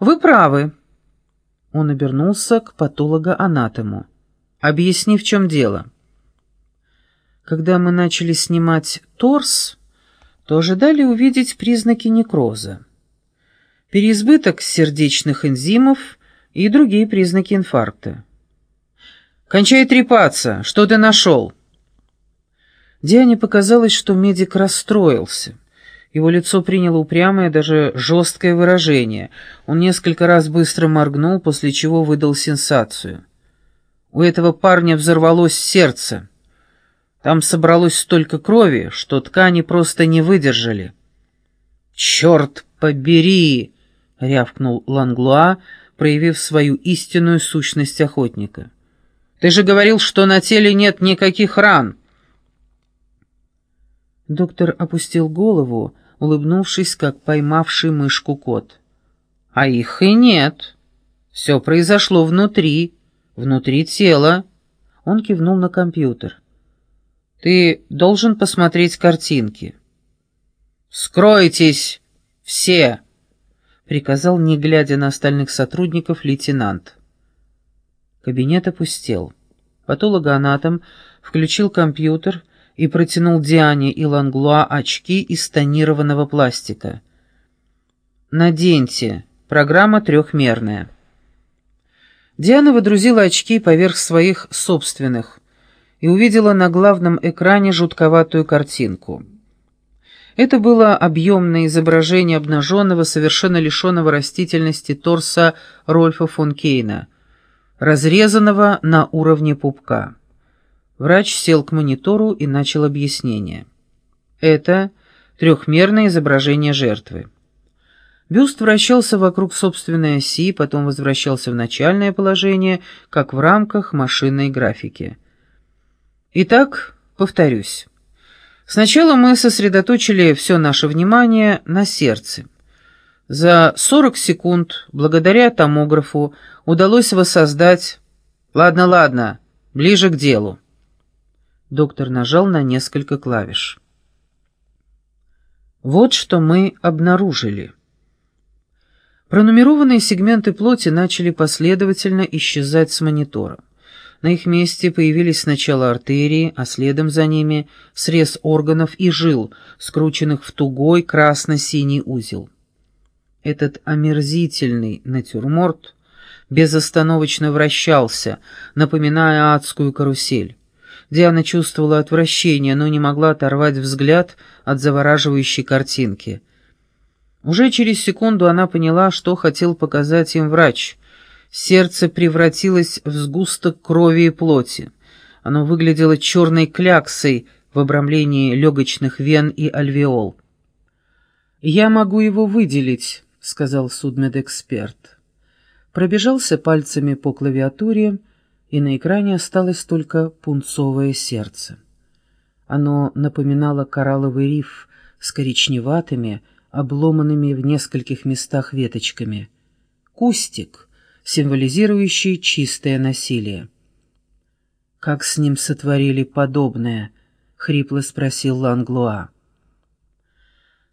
Вы правы. Он обернулся к патологоанатому. Объясни, в чем дело. Когда мы начали снимать торс, то ожидали увидеть признаки некроза. Переизбыток сердечных энзимов и другие признаки инфаркта. «Кончай трепаться! Что ты нашел?» Диане показалось, что медик расстроился. Его лицо приняло упрямое, даже жесткое выражение. Он несколько раз быстро моргнул, после чего выдал сенсацию. У этого парня взорвалось сердце. Там собралось столько крови, что ткани просто не выдержали. «Черт побери!» — рявкнул Ланглуа, проявив свою истинную сущность охотника. «Ты же говорил, что на теле нет никаких ран!» Доктор опустил голову, улыбнувшись, как поймавший мышку кот. «А их и нет. Все произошло внутри, внутри тела». Он кивнул на компьютер. Ты должен посмотреть картинки». «Скройтесь! Все!» — приказал, не глядя на остальных сотрудников, лейтенант. Кабинет опустел. Патологоанатом включил компьютер и протянул Диане и Ланглуа очки из тонированного пластика. «Наденьте. Программа трехмерная». Диана выдрузила очки поверх своих собственных и увидела на главном экране жутковатую картинку. Это было объемное изображение обнаженного, совершенно лишенного растительности торса Рольфа фон Кейна, разрезанного на уровне пупка. Врач сел к монитору и начал объяснение. Это трехмерное изображение жертвы. Бюст вращался вокруг собственной оси, потом возвращался в начальное положение, как в рамках машинной графики. Итак, повторюсь. Сначала мы сосредоточили все наше внимание на сердце. За 40 секунд, благодаря томографу, удалось воссоздать... Ладно, ладно, ближе к делу. Доктор нажал на несколько клавиш. Вот что мы обнаружили. Пронумерованные сегменты плоти начали последовательно исчезать с монитора. На их месте появились сначала артерии, а следом за ними срез органов и жил, скрученных в тугой красно-синий узел. Этот омерзительный натюрморт безостановочно вращался, напоминая адскую карусель. Диана чувствовала отвращение, но не могла оторвать взгляд от завораживающей картинки. Уже через секунду она поняла, что хотел показать им врач — Сердце превратилось в сгусток крови и плоти. Оно выглядело черной кляксой в обрамлении легочных вен и альвеол. «Я могу его выделить», — сказал судмедэксперт. Пробежался пальцами по клавиатуре, и на экране осталось только пунцовое сердце. Оно напоминало коралловый риф с коричневатыми, обломанными в нескольких местах веточками. Кустик — символизирующий чистое насилие. «Как с ним сотворили подобное?» — хрипло спросил Ланглуа.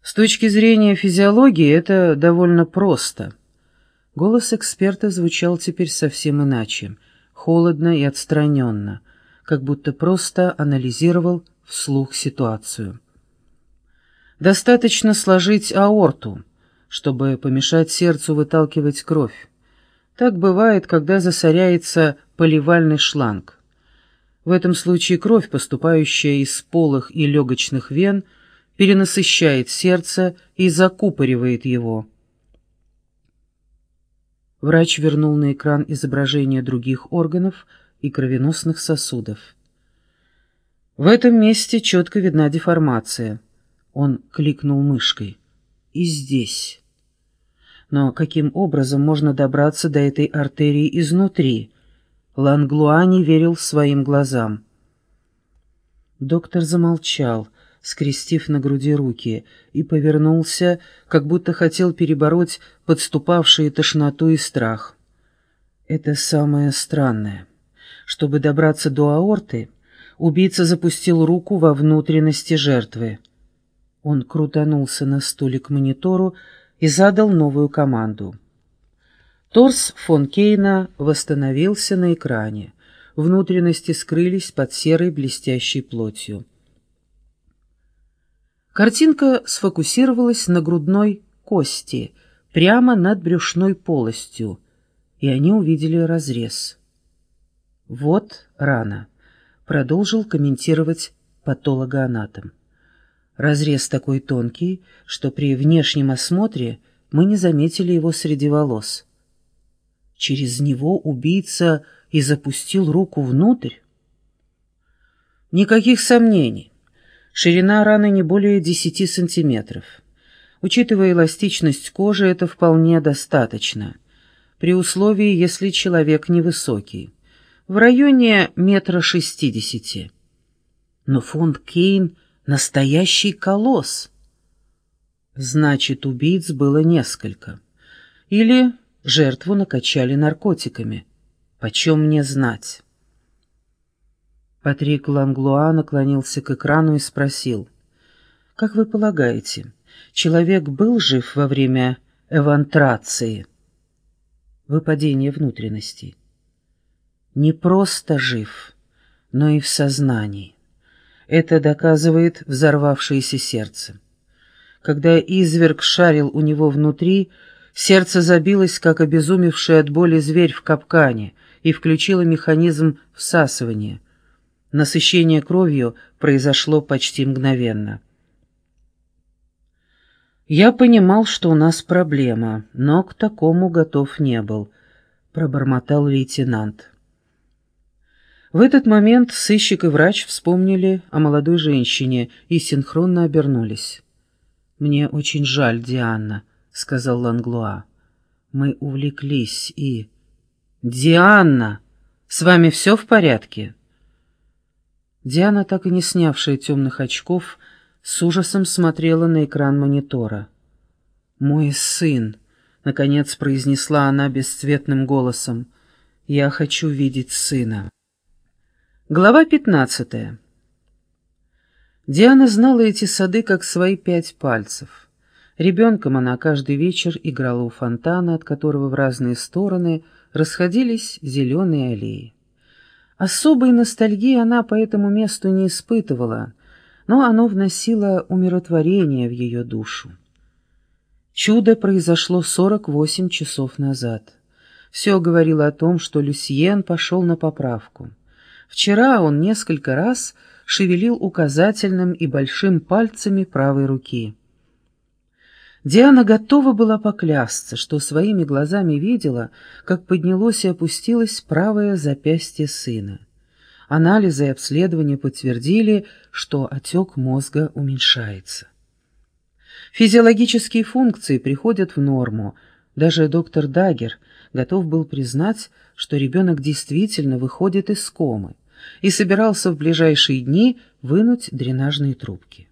«С точки зрения физиологии это довольно просто». Голос эксперта звучал теперь совсем иначе, холодно и отстраненно, как будто просто анализировал вслух ситуацию. «Достаточно сложить аорту, чтобы помешать сердцу выталкивать кровь. Так бывает, когда засоряется поливальный шланг. В этом случае кровь, поступающая из полых и легочных вен, перенасыщает сердце и закупоривает его. Врач вернул на экран изображение других органов и кровеносных сосудов. В этом месте четко видна деформация. Он кликнул мышкой. И здесь. Но каким образом можно добраться до этой артерии изнутри? Ланглуа не верил своим глазам. Доктор замолчал, скрестив на груди руки, и повернулся, как будто хотел перебороть подступавшие тошноту и страх. Это самое странное. Чтобы добраться до аорты, убийца запустил руку во внутренности жертвы. Он крутанулся на стуле к монитору, и задал новую команду. Торс фон Кейна восстановился на экране. Внутренности скрылись под серой блестящей плотью. Картинка сфокусировалась на грудной кости, прямо над брюшной полостью, и они увидели разрез. «Вот рана», — продолжил комментировать патологоанатом. «Разрез такой тонкий, что при внешнем осмотре мы не заметили его среди волос. Через него убийца и запустил руку внутрь? Никаких сомнений. Ширина раны не более 10 сантиметров. Учитывая эластичность кожи, это вполне достаточно, при условии, если человек невысокий, в районе метра шестидесяти. Но фонд Кейн — настоящий колосс. Значит, убийц было несколько. Или жертву накачали наркотиками. Почем мне знать? Патрик Ланглуа наклонился к экрану и спросил. «Как вы полагаете, человек был жив во время эвантрации?» Выпадение внутренностей. «Не просто жив, но и в сознании. Это доказывает взорвавшееся сердце. Когда изверг шарил у него внутри, сердце забилось, как обезумевший от боли зверь в капкане, и включило механизм всасывания. Насыщение кровью произошло почти мгновенно. «Я понимал, что у нас проблема, но к такому готов не был», — пробормотал лейтенант. В этот момент сыщик и врач вспомнили о молодой женщине и синхронно обернулись. «Мне очень жаль, Диана», — сказал Ланглуа. «Мы увлеклись и...» «Диана! С вами все в порядке?» Диана, так и не снявшая темных очков, с ужасом смотрела на экран монитора. «Мой сын!» — наконец произнесла она бесцветным голосом. «Я хочу видеть сына». Глава пятнадцатая. Диана знала эти сады как свои пять пальцев. Ребенком она каждый вечер играла у фонтана, от которого в разные стороны расходились зеленые аллеи. Особой ностальгии она по этому месту не испытывала, но оно вносило умиротворение в ее душу. Чудо произошло 48 часов назад. Все говорило о том, что Люсьен пошел на поправку. Вчера он несколько раз шевелил указательным и большим пальцами правой руки. Диана готова была поклясться, что своими глазами видела, как поднялось и опустилось правое запястье сына. Анализы и обследования подтвердили, что отек мозга уменьшается. Физиологические функции приходят в норму. Даже доктор Дагер готов был признать, что ребенок действительно выходит из комы и собирался в ближайшие дни вынуть дренажные трубки.